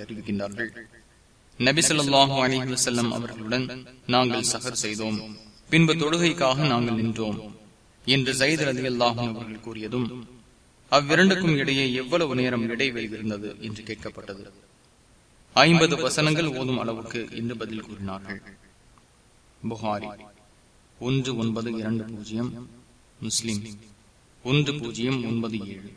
அறிவிக்கின்றார்கள் நபிசல்லாஹும் அலிஹி வசல்லம் அவர்களுடன் நாங்கள் சகர் செய்தோம். பின்பு தொழுகைக்காக நாங்கள் நின்றோம் என்று ஜயித் அலி அல்லாஹும் அவர்கள் கூறியதும் அவ்விரண்டுக்கும் இடையே எவ்வளவு நேரம் இடைவெளி இருந்தது? என்று கேட்கப்பட்டது. ஐம்பது வசனங்கள் ஓதும் அளவுக்கு என்று பதில் கூறினார்கள். புகாரி ஒன்று ஒன்பது இரண்டு பூஜ்ஜியம் முஸ்லிம். ஒன்று பூஜ்ஜியம் ஒன்பது ஏழு.